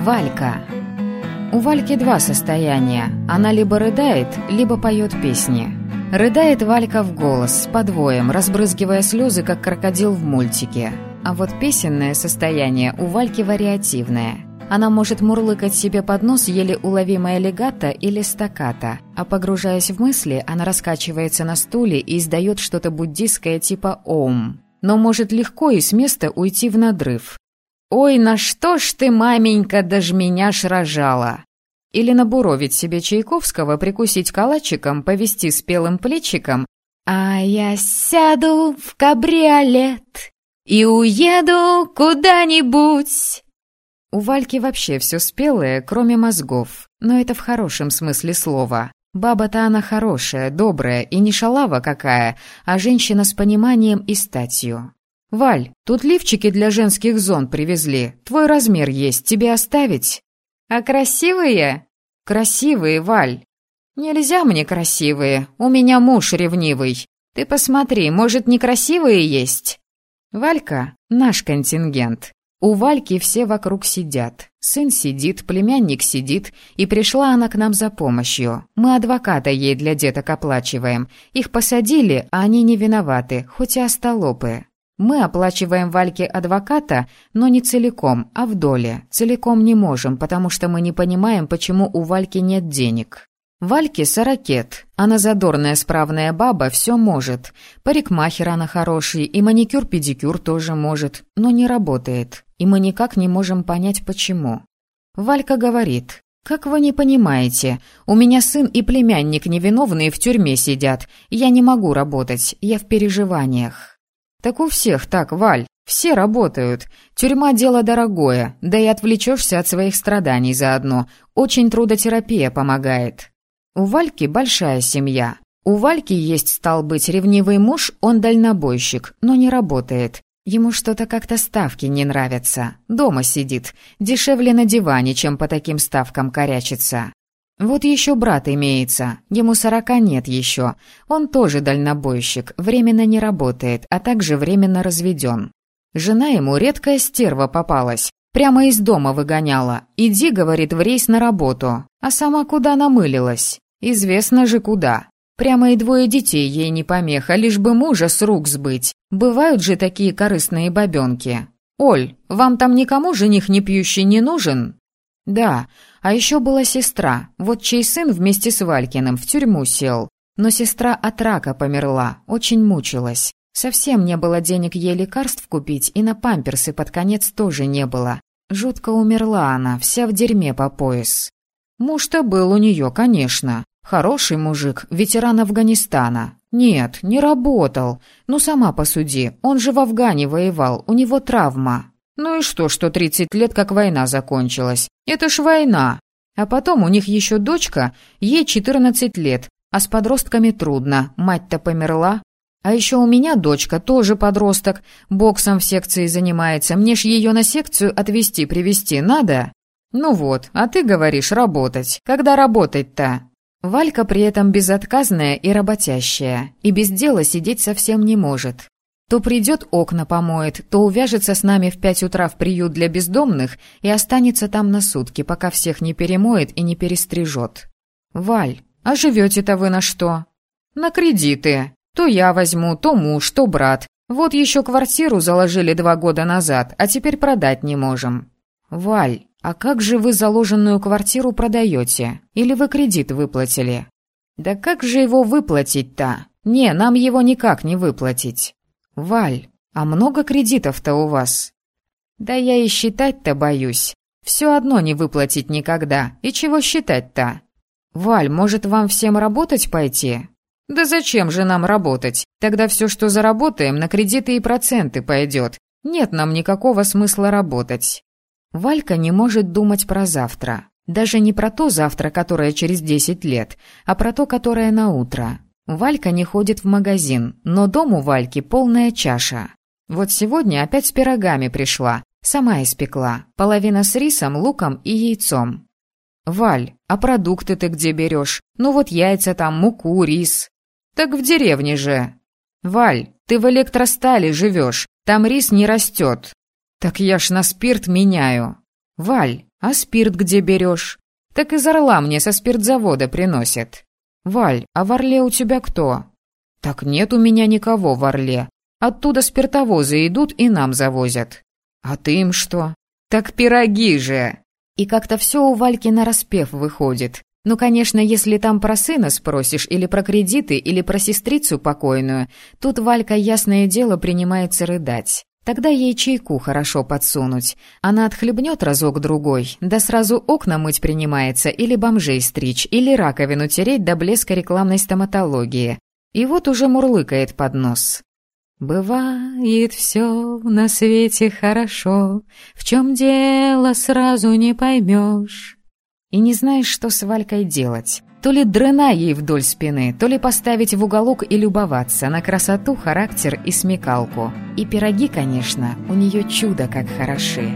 Валька. У Вальки два состояния. Она либо рыдает, либо поет песни. Рыдает Валька в голос, с подвоем, разбрызгивая слезы, как крокодил в мультике. А вот песенное состояние у Вальки вариативное. Она может мурлыкать себе под нос еле уловимое легато или стаката, а погружаясь в мысли, она раскачивается на стуле и издает что-то буддистское типа «Ом». Но может легко и с места уйти в надрыв. «Ой, на что ж ты, маменька, даже меня ж рожала!» Или набуровить себе Чайковского, прикусить калачиком, повести спелым плечиком, «А я сяду в кабриолет и уеду куда-нибудь!» У Вальки вообще все спелое, кроме мозгов, но это в хорошем смысле слова. Баба-то она хорошая, добрая и не шалава какая, а женщина с пониманием и статью. «Валь, тут лифчики для женских зон привезли. Твой размер есть, тебе оставить?» «А красивые?» «Красивые, Валь». «Нельзя мне красивые, у меня муж ревнивый. Ты посмотри, может, некрасивые есть?» «Валька — наш контингент. У Вальки все вокруг сидят. Сын сидит, племянник сидит, и пришла она к нам за помощью. Мы адвоката ей для деток оплачиваем. Их посадили, а они не виноваты, хоть и остолопы. Мы оплачиваем Вальке адвоката, но не целиком, а в доле. Целиком не можем, потому что мы не понимаем, почему у Вальки нет денег. Вальке сорокет. Она задорная, справная баба, все может. Парикмахер она хороший, и маникюр-педикюр тоже может, но не работает. И мы никак не можем понять, почему. Валька говорит, «Как вы не понимаете? У меня сын и племянник невиновные в тюрьме сидят. Я не могу работать, я в переживаниях». «Так у всех так, Валь. Все работают. Тюрьма – дело дорогое, да и отвлечешься от своих страданий заодно. Очень трудотерапия помогает». У Вальки большая семья. У Вальки есть, стал быть, ревнивый муж, он дальнобойщик, но не работает. Ему что-то как-то ставки не нравятся. Дома сидит. Дешевле на диване, чем по таким ставкам корячится. Вот еще брат имеется, ему сорока нет еще. Он тоже дальнобойщик, временно не работает, а также временно разведен. Жена ему редкая стерва попалась, прямо из дома выгоняла. «Иди», — говорит, — «в рейс на работу». А сама куда намылилась? Известно же куда. Прямо и двое детей ей не помеха, лишь бы мужа с рук сбыть. Бывают же такие корыстные бабенки. «Оль, вам там никому жених не пьющий не нужен?» «Да, а еще была сестра, вот чей сын вместе с Валькиным в тюрьму сел. Но сестра от рака померла, очень мучилась. Совсем не было денег ей лекарств купить, и на памперсы под конец тоже не было. Жутко умерла она, вся в дерьме по пояс. Муж-то был у нее, конечно. Хороший мужик, ветеран Афганистана. Нет, не работал. Ну, сама посуди, он же в Афгане воевал, у него травма. Ну и что, что 30 лет как война закончилась? Это ж война. А потом у них еще дочка, ей 14 лет, а с подростками трудно, мать-то померла. А еще у меня дочка, тоже подросток, боксом в секции занимается, мне ж ее на секцию отвезти, привезти надо? Ну вот, а ты говоришь работать. Когда работать-то? Валька при этом безотказная и работящая, и без дела сидеть совсем не может. То придет окна помоет, то увяжется с нами в пять утра в приют для бездомных и останется там на сутки, пока всех не перемоет и не перестрижет. «Валь, а живете-то вы на что?» «На кредиты. То я возьму, то муж, то брат. Вот еще квартиру заложили два года назад, а теперь продать не можем». «Валь, а как же вы заложенную квартиру продаете? Или вы кредит выплатили?» «Да как же его выплатить-то? Не, нам его никак не выплатить». «Валь, а много кредитов-то у вас?» «Да я и считать-то боюсь. Все одно не выплатить никогда. И чего считать-то?» «Валь, может, вам всем работать пойти?» «Да зачем же нам работать? Тогда все, что заработаем, на кредиты и проценты пойдет. Нет нам никакого смысла работать». Валька не может думать про завтра. Даже не про то завтра, которое через десять лет, а про то, которое на утро. Валька не ходит в магазин, но дом у Вальки полная чаша. Вот сегодня опять с пирогами пришла, сама испекла, половина с рисом, луком и яйцом. «Валь, а продукты ты где берешь? Ну вот яйца там, муку, рис». «Так в деревне же». «Валь, ты в электростале живешь, там рис не растет». «Так я ж на спирт меняю». «Валь, «А спирт где берешь?» «Так из Орла мне со спиртзавода приносят». «Валь, а в Орле у тебя кто?» «Так нет у меня никого в Орле. Оттуда спиртовозы идут и нам завозят». «А ты им что?» «Так пироги же!» И как-то все у Вальки на распев выходит. Ну, конечно, если там про сына спросишь, или про кредиты, или про сестрицу покойную, тут Валька, ясное дело, принимается рыдать. Тогда ей чайку хорошо подсунуть. Она отхлебнет разок-другой, да сразу окна мыть принимается, или бомжей стричь, или раковину тереть до блеска рекламной стоматологии. И вот уже мурлыкает под нос. «Бывает все на свете хорошо, в чем дело сразу не поймешь». И не знаешь, что с Валькой делать. То ли дрына ей вдоль спины, то ли поставить в уголок и любоваться на красоту, характер и смекалку. И пироги, конечно, у нее чудо как хороши.